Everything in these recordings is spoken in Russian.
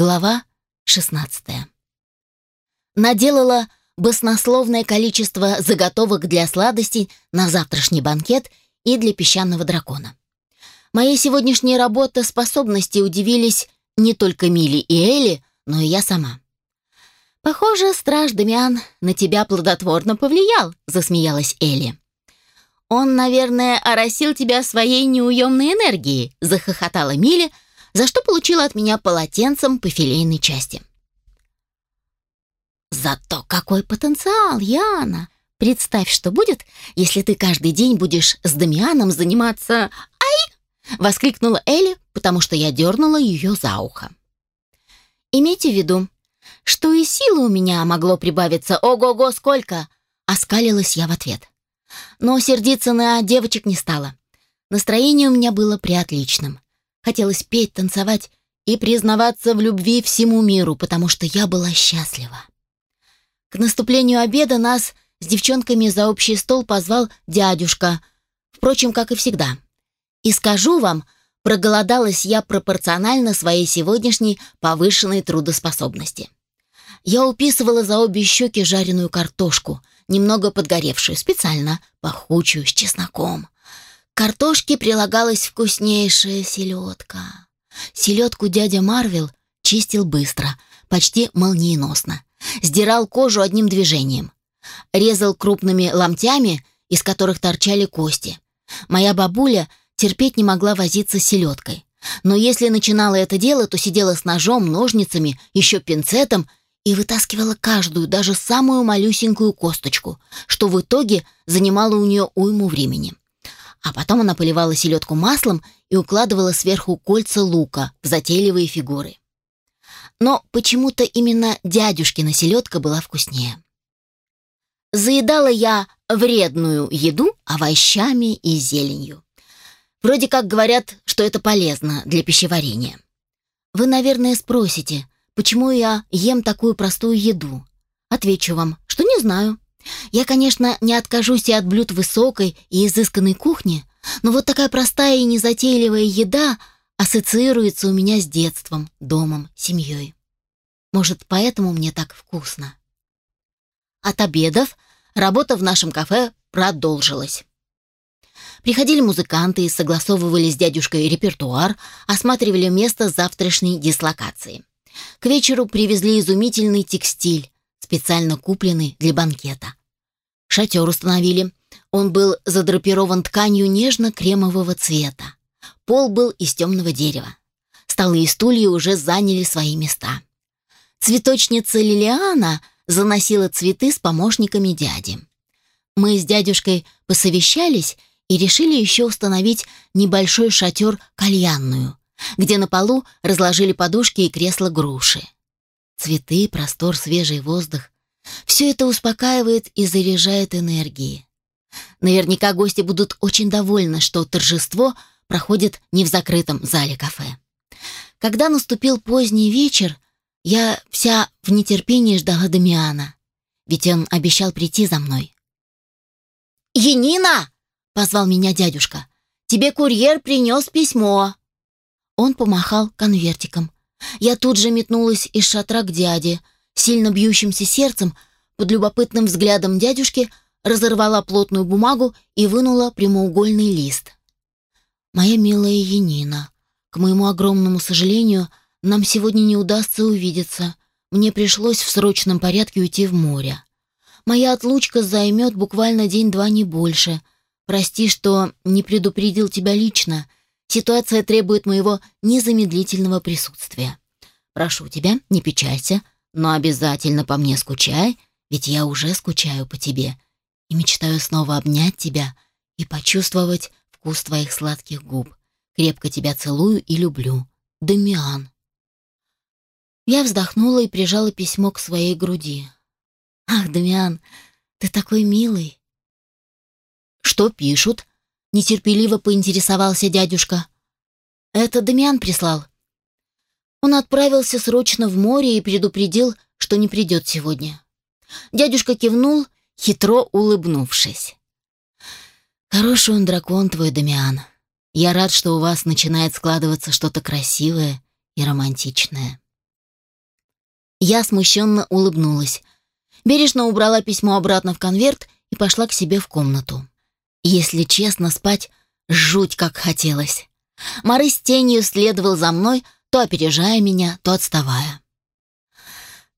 Глава 16. Наделала баснословное количество заготовок для сладостей на завтрашний банкет и для песчаного дракона. Моей сегодняшней работоспособности удивились не только Мили и Элли, но и я сама. «Похоже, страж Дамиан на тебя плодотворно повлиял», — засмеялась Элли. «Он, наверное, оросил тебя своей неуемной энергией», — захохотала Мили, за что получила от меня полотенцем по филейной части. «Зато какой потенциал, Яна! Представь, что будет, если ты каждый день будешь с Дамианом заниматься... Ай!» — воскликнула Элли, потому что я дернула ее за ухо. «Имейте в виду, что и силы у меня могло прибавиться. Ого-го, сколько!» — оскалилась я в ответ. Но сердиться на девочек не стала. Настроение у меня было приотличным. Хотелось петь, танцевать и признаваться в любви всему миру, потому что я была счастлива. К наступлению обеда нас с девчонками за общий стол позвал дядюшка, впрочем, как и всегда. И скажу вам, проголодалась я пропорционально своей сегодняшней повышенной трудоспособности. Я уписывала за обе щеки жареную картошку, немного подгоревшую, специально, пахучую, с чесноком. Картошке прилагалась вкуснейшая селедка. Селедку дядя Марвел чистил быстро, почти молниеносно. Сдирал кожу одним движением. Резал крупными ломтями, из которых торчали кости. Моя бабуля терпеть не могла возиться с селедкой. Но если начинала это дело, то сидела с ножом, ножницами, еще пинцетом и вытаскивала каждую, даже самую малюсенькую косточку, что в итоге занимало у нее уйму времени. А потом она поливала селедку маслом и укладывала сверху кольца лука в затейливые фигуры. Но почему-то именно дядюшкина селедка была вкуснее. Заедала я вредную еду овощами и зеленью. Вроде как говорят, что это полезно для пищеварения. Вы, наверное, спросите, почему я ем такую простую еду? Отвечу вам, что не знаю. Я, конечно, не откажусь и от блюд высокой и изысканной кухни, но вот такая простая и незатейливая еда ассоциируется у меня с детством, домом, семьей. Может, поэтому мне так вкусно. От обедов работа в нашем кафе продолжилась. Приходили музыканты согласовывали с дядюшкой репертуар, осматривали место завтрашней дислокации. К вечеру привезли изумительный текстиль, специально купленный для банкета. Шатер установили. Он был задрапирован тканью нежно-кремового цвета. Пол был из темного дерева. Столы и стулья уже заняли свои места. Цветочница Лилиана заносила цветы с помощниками дяди. Мы с дядюшкой посовещались и решили еще установить небольшой шатер кальянную, где на полу разложили подушки и кресла груши. Цветы, простор, свежий воздух — все это успокаивает и заряжает энергией. Наверняка гости будут очень довольны, что торжество проходит не в закрытом зале кафе. Когда наступил поздний вечер, я вся в нетерпении ждала Дамиана, ведь он обещал прийти за мной. «Енина!» — позвал меня дядюшка. «Тебе курьер принес письмо». Он помахал конвертиком. Я тут же метнулась из шатра к дяде, сильно бьющимся сердцем, под любопытным взглядом дядюшки разорвала плотную бумагу и вынула прямоугольный лист. «Моя милая Енина, к моему огромному сожалению, — нам сегодня не удастся увидеться. Мне пришлось в срочном порядке уйти в море. Моя отлучка займет буквально день-два, не больше. Прости, что не предупредил тебя лично. Ситуация требует моего незамедлительного присутствия. Прошу тебя, не печалься, но обязательно по мне скучай, ведь я уже скучаю по тебе и мечтаю снова обнять тебя и почувствовать вкус твоих сладких губ. Крепко тебя целую и люблю. Дамиан. Я вздохнула и прижала письмо к своей груди. «Ах, Дамиан, ты такой милый!» «Что пишут?» — нетерпеливо поинтересовался дядюшка. «Это Дамиан прислал. Он отправился срочно в море и предупредил, что не придет сегодня». Дядюшка кивнул, хитро улыбнувшись. «Хороший он дракон твой, Дамиан. Я рад, что у вас начинает складываться что-то красивое и романтичное». Я смущенно улыбнулась. Бережно убрала письмо обратно в конверт и пошла к себе в комнату. Если честно, спать жуть как хотелось. Мары с тенью следовал за мной, то опережая меня, то отставая.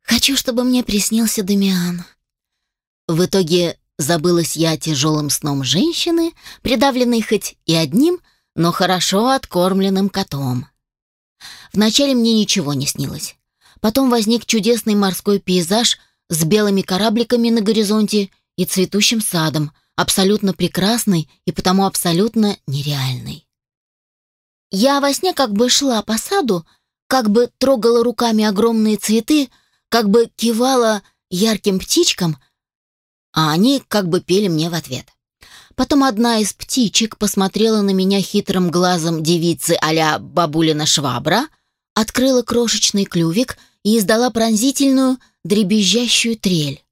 Хочу, чтобы мне приснился Дамиан. В итоге забылась я тяжелым сном женщины, придавленной хоть и одним, но хорошо откормленным котом. Вначале мне ничего не снилось. Потом возник чудесный морской пейзаж с белыми корабликами на горизонте и цветущим садом, абсолютно прекрасный и потому абсолютно нереальный. Я во сне как бы шла по саду, как бы трогала руками огромные цветы, как бы кивала ярким птичкам, а они как бы пели мне в ответ. Потом одна из птичек посмотрела на меня хитрым глазом девицы а-ля бабулина швабра, открыла крошечный клювик и издала пронзительную, дребезжащую трель.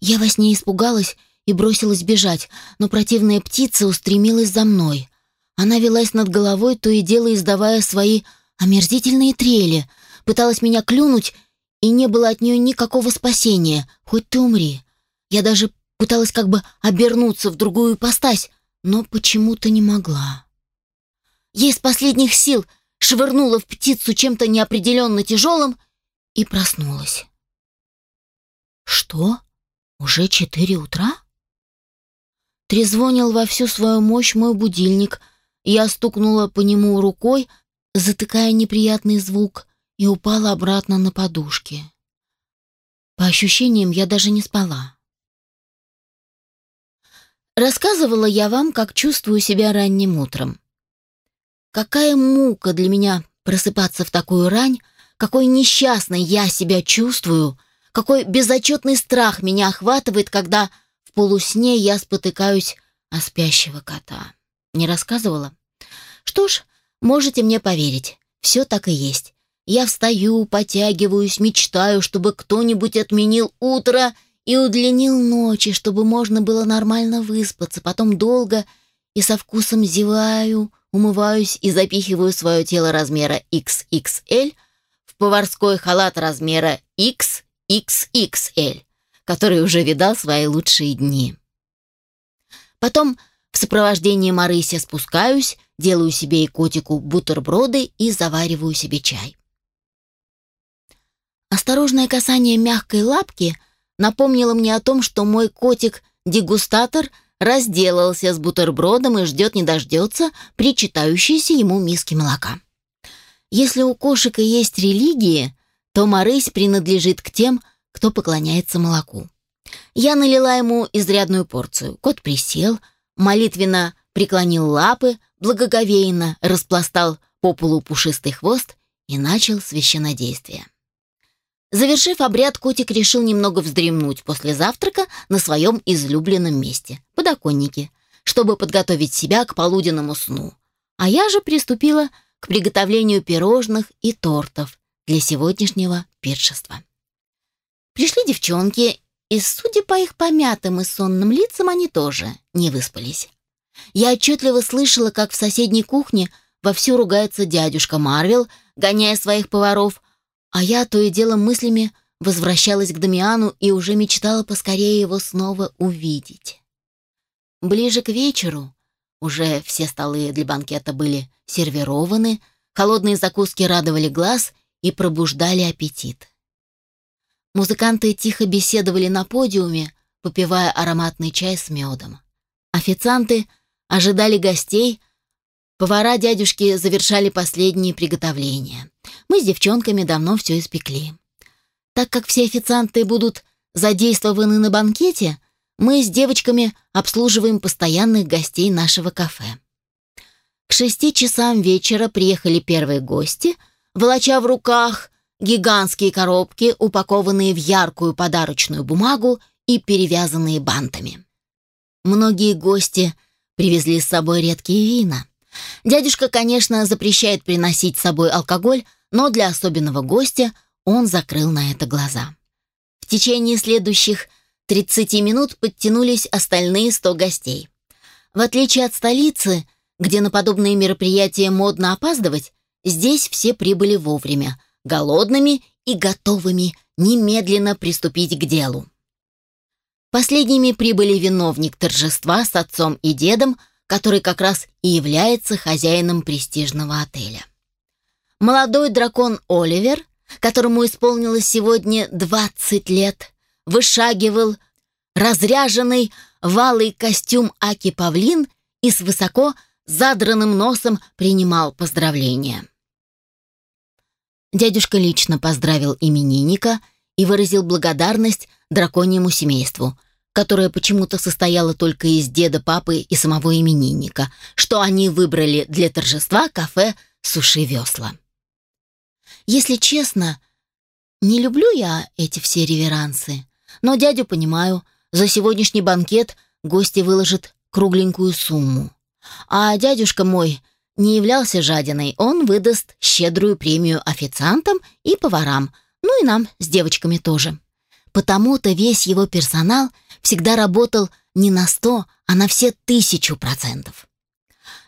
Я во сне испугалась и бросилась бежать, но противная птица устремилась за мной. Она велась над головой, то и дело издавая свои омерзительные трели, пыталась меня клюнуть, и не было от нее никакого спасения, хоть ты умри. Я даже пыталась как бы обернуться в другую ипостась, но почему-то не могла. Я из последних сил швырнула в птицу чем-то неопределенно тяжелым и проснулась. «Что? Уже четыре утра?» Трезвонил во всю свою мощь мой будильник. Я стукнула по нему рукой, затыкая неприятный звук, и упала обратно на подушки. По ощущениям, я даже не спала. Рассказывала я вам, как чувствую себя ранним утром. Какая мука для меня просыпаться в такую рань, какой несчастной я себя чувствую, какой безотчетный страх меня охватывает, когда в полусне я спотыкаюсь о спящего кота. Не рассказывала? Что ж, можете мне поверить, все так и есть. Я встаю, потягиваюсь, мечтаю, чтобы кто-нибудь отменил утро и удлинил ночи, чтобы можно было нормально выспаться, потом долго и со вкусом зеваю, умываюсь и запихиваю свое тело размера XXL в поварской халат размера XXXL который уже видал свои лучшие дни. Потом в сопровождении Марыся спускаюсь, делаю себе и котику бутерброды и завариваю себе чай. Осторожное касание мягкой лапки напомнило мне о том, что мой котик-дегустатор разделался с бутербродом и ждет не дождется причитающейся ему миски молока. Если у кошек и есть религии, то Марысь принадлежит к тем, кто поклоняется молоку. Я налила ему изрядную порцию. Кот присел, молитвенно преклонил лапы, благоговейно распластал по полу пушистый хвост и начал священнодействие. Завершив обряд, котик решил немного вздремнуть после завтрака на своем излюбленном месте – подоконнике, чтобы подготовить себя к полуденному сну. А я же приступила к приготовлению пирожных и тортов для сегодняшнего пиршества. Пришли девчонки, и, судя по их помятым и сонным лицам, они тоже не выспались. Я отчетливо слышала, как в соседней кухне вовсю ругается дядюшка Марвел, гоняя своих поваров, а я то и дело мыслями возвращалась к Дамиану и уже мечтала поскорее его снова увидеть. Ближе к вечеру уже все столы для банкета были сервированы, холодные закуски радовали глаз и пробуждали аппетит. Музыканты тихо беседовали на подиуме, попивая ароматный чай с медом. Официанты ожидали гостей, повара дядюшки завершали последние приготовления. Мы с девчонками давно все испекли. Так как все официанты будут задействованы на банкете, мы с девочками обслуживаем постоянных гостей нашего кафе. К шести часам вечера приехали первые гости, волоча в руках гигантские коробки, упакованные в яркую подарочную бумагу и перевязанные бантами. Многие гости привезли с собой редкие вина. Дядюшка, конечно, запрещает приносить с собой алкоголь, но для особенного гостя он закрыл на это глаза. В течение следующих 30 минут подтянулись остальные 100 гостей. В отличие от столицы, где на подобные мероприятия модно опаздывать, здесь все прибыли вовремя, голодными и готовыми немедленно приступить к делу. Последними прибыли виновник торжества с отцом и дедом, который как раз и является хозяином престижного отеля. Молодой дракон Оливер, которому исполнилось сегодня 20 лет, вышагивал разряженный валый костюм Аки Павлин и с высоко задранным носом принимал поздравления. Дядюшка лично поздравил именинника и выразил благодарность драконьему семейству, которое почему-то состояло только из деда, папы и самого именинника, что они выбрали для торжества кафе «Суши-весла». Если честно, не люблю я эти все реверансы, но дядю понимаю, за сегодняшний банкет гости выложат кругленькую сумму. А дядюшка мой не являлся жадиной, он выдаст щедрую премию официантам и поварам, ну и нам с девочками тоже. Потому-то весь его персонал всегда работал не на сто, а на все тысячу процентов.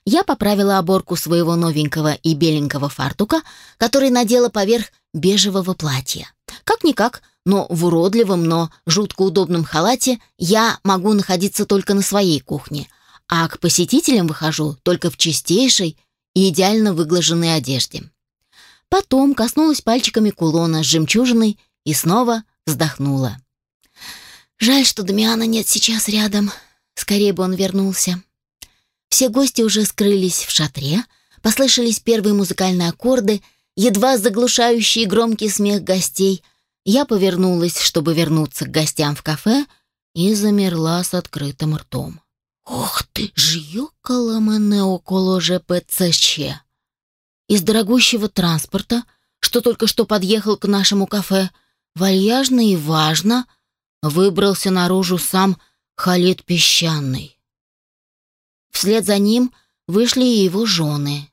Я поправила оборку своего новенького и беленького фартука, который надела поверх бежевого платья. Как-никак, но в уродливом, но жутко удобном халате я могу находиться только на своей кухне, а к посетителям выхожу только в чистейшей и идеально выглаженной одежде. Потом коснулась пальчиками кулона с жемчужиной и снова вздохнула. Жаль, что Дамиана нет сейчас рядом. Скорее бы он вернулся. Все гости уже скрылись в шатре, послышались первые музыкальные аккорды, едва заглушающие громкий смех гостей. Я повернулась, чтобы вернуться к гостям в кафе, и замерла с открытым ртом. «Ох ты, жьёкала мене около ЖПЦЧ!» Из дорогущего транспорта, что только что подъехал к нашему кафе, вальяжно и важно выбрался наружу сам Халид Песчаный. Вслед за ним вышли и его жены.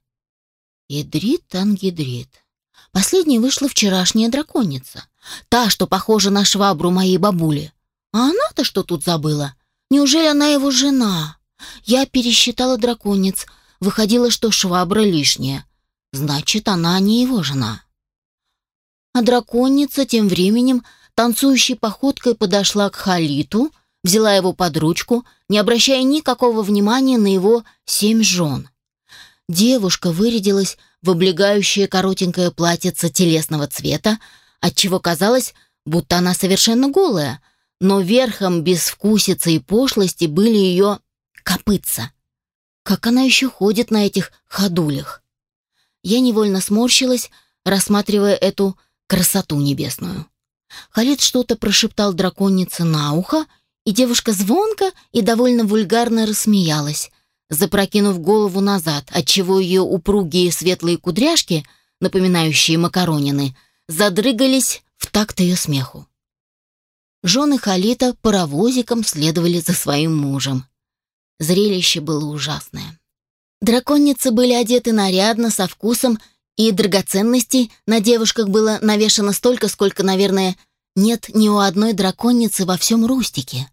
Идрит Ангидрит. Последней вышла вчерашняя драконица. Та, что похожа на швабру моей бабули. А она-то что тут забыла? Неужели она его жена? Я пересчитала драконец. Выходило, что швабра лишняя. Значит, она не его жена. А драконица тем временем танцующей походкой подошла к Халиту, взяла его под ручку, не обращая никакого внимания на его семь жен. Девушка вырядилась в облегающее коротенькое платьице телесного цвета, отчего казалось, будто она совершенно голая, но верхом безвкусицы и пошлости были ее копытца. Как она еще ходит на этих ходулях? Я невольно сморщилась, рассматривая эту красоту небесную. Халид что-то прошептал драконице на ухо, и девушка звонко и довольно вульгарно рассмеялась, запрокинув голову назад, отчего ее упругие светлые кудряшки, напоминающие макаронины, задрыгались в такт ее смеху. Жены Халита паровозиком следовали за своим мужем. Зрелище было ужасное. Драконницы были одеты нарядно, со вкусом, и драгоценностей на девушках было навешано столько, сколько, наверное, нет ни у одной драконницы во всем Рустике.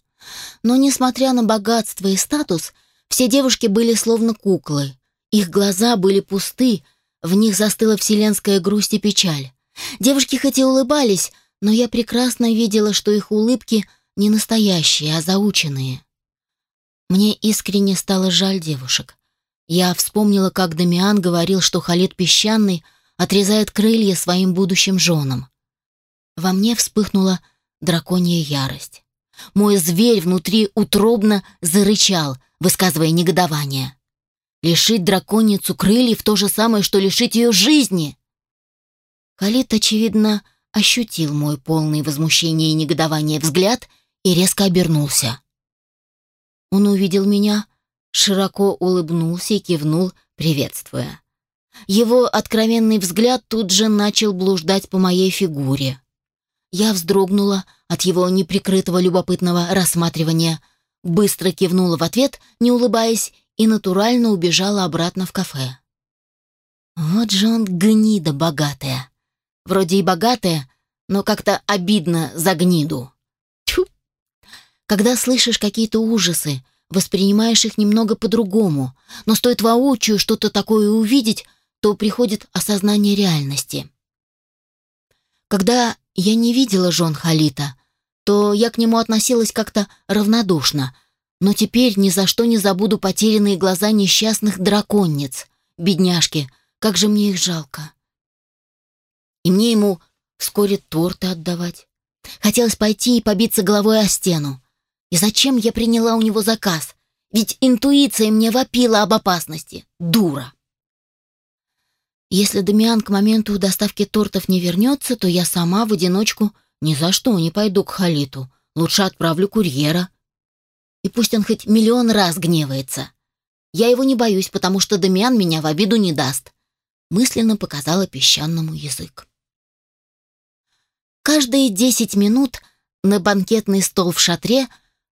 Но, несмотря на богатство и статус, все девушки были словно куклы. Их глаза были пусты, в них застыла вселенская грусть и печаль. Девушки хоть и улыбались, но я прекрасно видела, что их улыбки не настоящие, а заученные. Мне искренне стало жаль девушек. Я вспомнила, как Дамиан говорил, что Халид Песчаный отрезает крылья своим будущим женам. Во мне вспыхнула драконья ярость. Мой зверь внутри утробно зарычал, высказывая негодование. Лишить драконицу крыльев — то же самое, что лишить ее жизни. Халид, очевидно, ощутил мой полный возмущения и негодования взгляд и резко обернулся. Он увидел меня, широко улыбнулся и кивнул, приветствуя. Его откровенный взгляд тут же начал блуждать по моей фигуре. Я вздрогнула от его неприкрытого любопытного рассматривания, быстро кивнула в ответ, не улыбаясь, и натурально убежала обратно в кафе. Вот же он гнида богатая. Вроде и богатая, но как-то обидно за гниду. Тьфу! Когда слышишь какие-то ужасы, воспринимаешь их немного по-другому, но стоит воочию что-то такое увидеть, то приходит осознание реальности. Когда я не видела жен Халита, то я к нему относилась как-то равнодушно, но теперь ни за что не забуду потерянные глаза несчастных драконниц. Бедняжки, как же мне их жалко. И мне ему вскоре торты отдавать. Хотелось пойти и побиться головой о стену. И зачем я приняла у него заказ? Ведь интуиция мне вопила об опасности. Дура. Если Дамиан к моменту доставки тортов не вернется, то я сама в одиночку ни за что не пойду к Халиту. Лучше отправлю курьера. И пусть он хоть миллион раз гневается. Я его не боюсь, потому что Дамиан меня в обиду не даст. Мысленно показала песчаному язык. Каждые десять минут на банкетный стол в шатре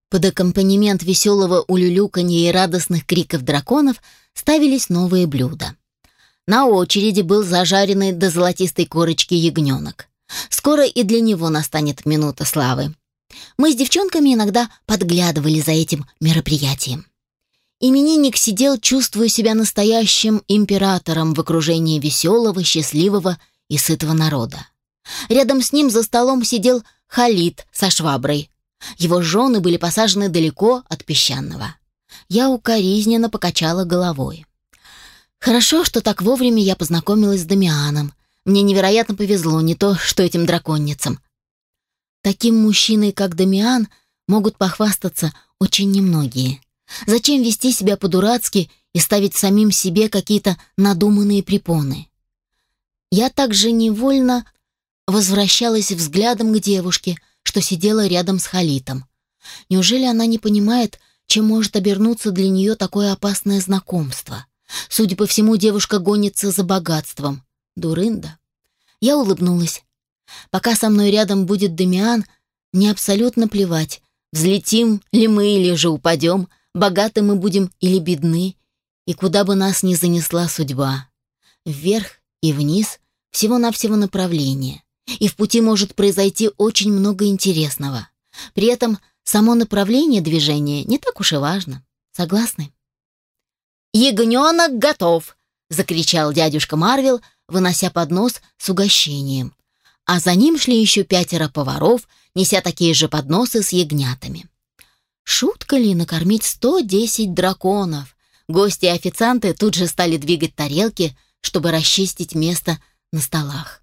под аккомпанемент веселого улюлюканья и радостных криков драконов ставились новые блюда. На очереди был зажаренный до золотистой корочки ягненок. Скоро и для него настанет минута славы. Мы с девчонками иногда подглядывали за этим мероприятием. Именинник сидел, чувствуя себя настоящим императором в окружении веселого, счастливого и сытого народа. Рядом с ним за столом сидел Халид со шваброй. Его жены были посажены далеко от песчаного. Я укоризненно покачала головой. Хорошо, что так вовремя я познакомилась с Дамианом. Мне невероятно повезло, не то что этим драконницам. Таким мужчиной, как Дамиан, могут похвастаться очень немногие. Зачем вести себя по-дурацки и ставить самим себе какие-то надуманные препоны? Я также невольно возвращалась взглядом к девушке, что сидела рядом с Халитом. Неужели она не понимает, чем может обернуться для нее такое опасное знакомство? Судя по всему, девушка гонится за богатством. Дурында. Я улыбнулась. Пока со мной рядом будет Дамиан, мне абсолютно плевать, взлетим ли мы или же упадем, богаты мы будем или бедны, и куда бы нас ни занесла судьба. Вверх и вниз всего-навсего направление. И в пути может произойти очень много интересного. При этом само направление движения не так уж и важно. Согласны? «Ягненок готов!» — закричал дядюшка Марвел, вынося поднос с угощением. А за ним шли еще пятеро поваров, неся такие же подносы с ягнятами. Шутка ли накормить 110 драконов? Гости и официанты тут же стали двигать тарелки, чтобы расчистить место на столах.